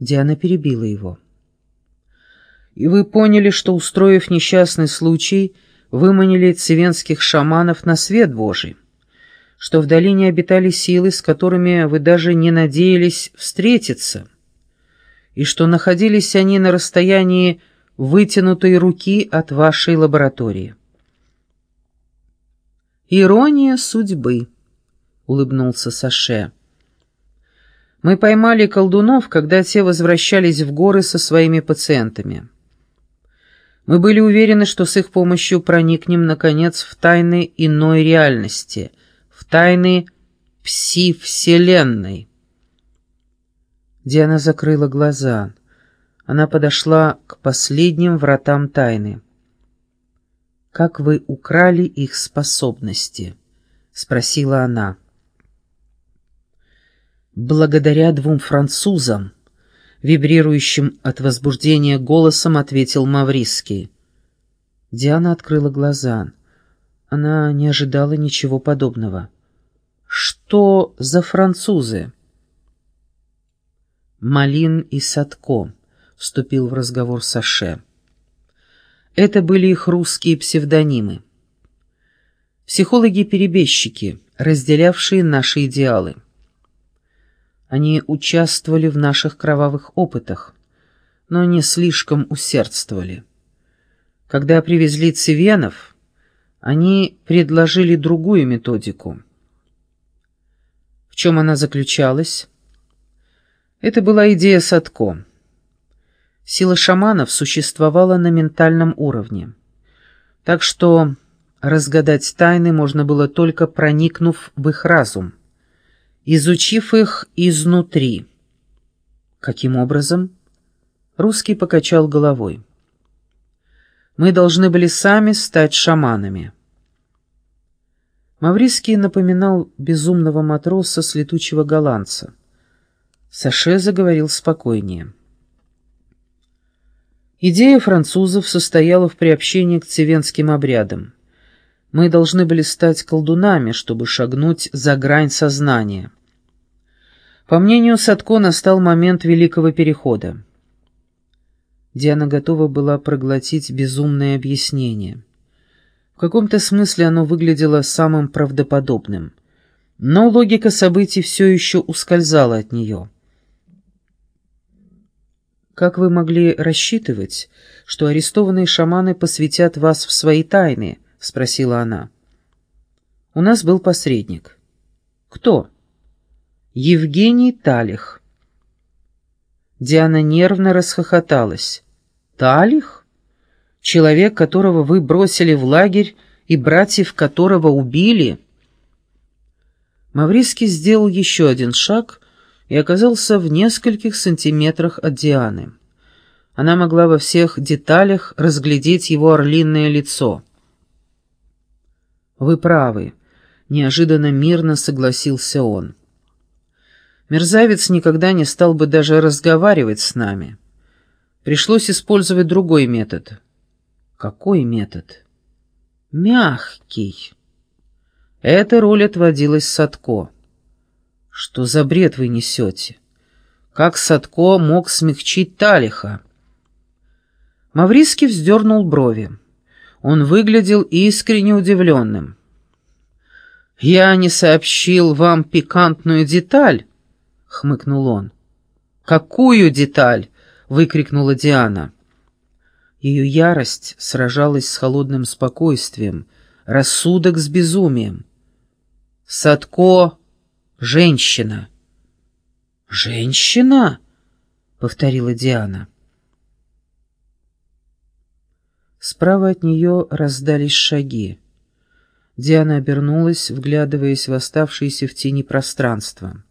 Диана перебила его. «И вы поняли, что, устроив несчастный случай, выманили цивенских шаманов на свет Божий, что в долине обитали силы, с которыми вы даже не надеялись встретиться, и что находились они на расстоянии вытянутой руки от вашей лаборатории». «Ирония судьбы», — улыбнулся Саше. Мы поймали колдунов, когда те возвращались в горы со своими пациентами. Мы были уверены, что с их помощью проникнем, наконец, в тайны иной реальности, в тайны пси-вселенной. Диана закрыла глаза. Она подошла к последним вратам тайны. «Как вы украли их способности?» — спросила она благодаря двум французам», — вибрирующим от возбуждения голосом ответил Мавриский. Диана открыла глаза. Она не ожидала ничего подобного. «Что за французы?» «Малин и Садко», — вступил в разговор Саше. Это были их русские псевдонимы. Психологи-перебежчики, разделявшие наши идеалы. Они участвовали в наших кровавых опытах, но не слишком усердствовали. Когда привезли цивенов, они предложили другую методику. В чем она заключалась? Это была идея Садко. Сила шаманов существовала на ментальном уровне. Так что разгадать тайны можно было только проникнув в их разум изучив их изнутри. Каким образом? Русский покачал головой. Мы должны были сами стать шаманами. Мавриский напоминал безумного матроса с летучего голландца. Саше заговорил спокойнее. Идея французов состояла в приобщении к цивенским обрядам. Мы должны были стать колдунами, чтобы шагнуть за грань сознания. По мнению Садко, настал момент Великого Перехода. Диана готова была проглотить безумное объяснение. В каком-то смысле оно выглядело самым правдоподобным. Но логика событий все еще ускользала от нее. «Как вы могли рассчитывать, что арестованные шаманы посвятят вас в свои тайны?» — спросила она. «У нас был посредник». «Кто?» Евгений Талих. Диана нервно расхохоталась. «Талих? Человек, которого вы бросили в лагерь и братьев которого убили?» Мавриский сделал еще один шаг и оказался в нескольких сантиметрах от Дианы. Она могла во всех деталях разглядеть его орлиное лицо. «Вы правы», — неожиданно мирно согласился он. Мерзавец никогда не стал бы даже разговаривать с нами. Пришлось использовать другой метод. Какой метод? Мягкий. Эта роль отводилась Садко. Что за бред вы несете? Как Садко мог смягчить Талиха? Мавриский вздернул брови. Он выглядел искренне удивленным. «Я не сообщил вам пикантную деталь», — хмыкнул он. «Какую деталь?» — выкрикнула Диана. Ее ярость сражалась с холодным спокойствием, рассудок с безумием. «Садко — женщина». «Женщина?» — повторила Диана. Справа от нее раздались шаги. Диана обернулась, вглядываясь в оставшееся в тени пространство.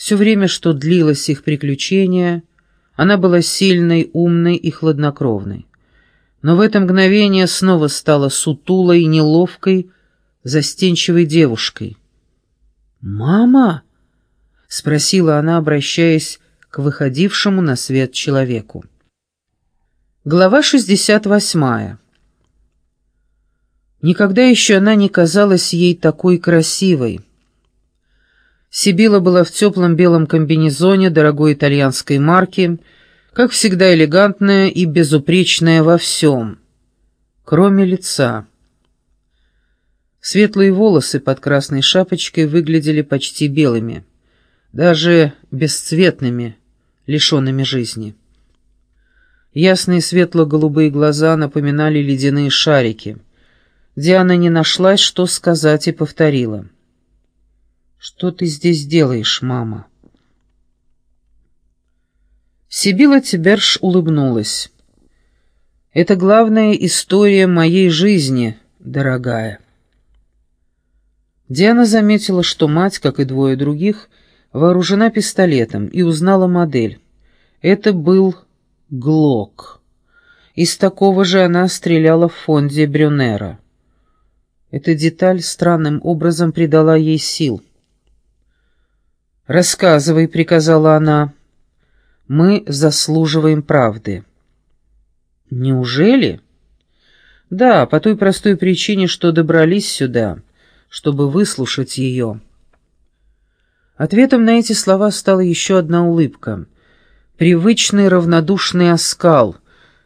Все время, что длилось их приключение, она была сильной, умной и хладнокровной. Но в это мгновение снова стала сутулой, неловкой, застенчивой девушкой. «Мама?» — спросила она, обращаясь к выходившему на свет человеку. Глава 68. Никогда еще она не казалась ей такой красивой. Сибила была в теплом белом комбинезоне дорогой итальянской марки, как всегда элегантная и безупречная во всем, кроме лица. Светлые волосы под красной шапочкой выглядели почти белыми, даже бесцветными, лишенными жизни. Ясные светло-голубые глаза напоминали ледяные шарики. Диана не нашлась, что сказать, и повторила — «Что ты здесь делаешь, мама?» Сибила Тиберш улыбнулась. «Это главная история моей жизни, дорогая». Диана заметила, что мать, как и двое других, вооружена пистолетом и узнала модель. Это был Глок. Из такого же она стреляла в фонде Брюнера. Эта деталь странным образом придала ей сил. «Рассказывай», — приказала она. «Мы заслуживаем правды». «Неужели?» «Да, по той простой причине, что добрались сюда, чтобы выслушать ее». Ответом на эти слова стала еще одна улыбка. Привычный равнодушный оскал,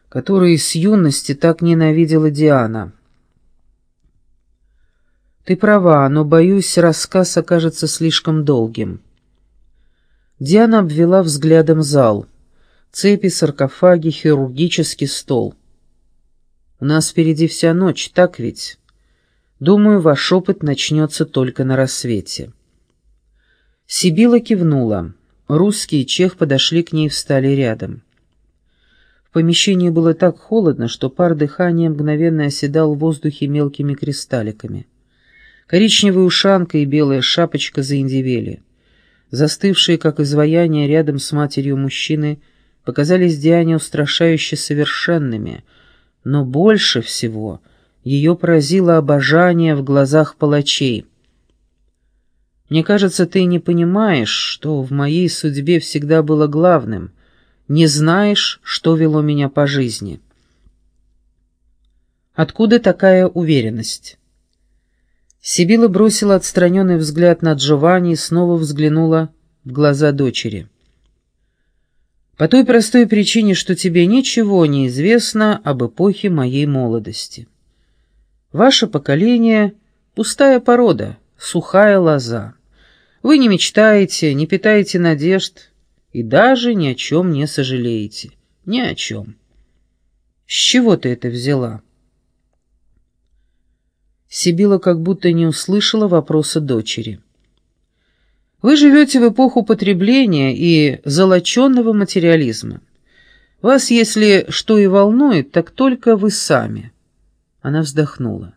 который с юности так ненавидела Диана. «Ты права, но, боюсь, рассказ окажется слишком долгим». Диана обвела взглядом зал. Цепи, саркофаги, хирургический стол. «У нас впереди вся ночь, так ведь? Думаю, ваш опыт начнется только на рассвете». Сибила кивнула. Русский и чех подошли к ней и встали рядом. В помещении было так холодно, что пар дыхания мгновенно оседал в воздухе мелкими кристалликами. Коричневая ушанка и белая шапочка заиндивели. Застывшие, как изваяние, рядом с матерью мужчины, показались Диане устрашающе совершенными, но больше всего ее поразило обожание в глазах палачей. «Мне кажется, ты не понимаешь, что в моей судьбе всегда было главным, не знаешь, что вело меня по жизни». «Откуда такая уверенность?» Сибила бросила отстраненный взгляд на Джованни и снова взглянула в глаза дочери. «По той простой причине, что тебе ничего не известно об эпохе моей молодости. Ваше поколение — пустая порода, сухая лоза. Вы не мечтаете, не питаете надежд и даже ни о чем не сожалеете. Ни о чем. С чего ты это взяла?» Сибила как будто не услышала вопроса дочери. «Вы живете в эпоху потребления и золоченного материализма. Вас, если что и волнует, так только вы сами». Она вздохнула.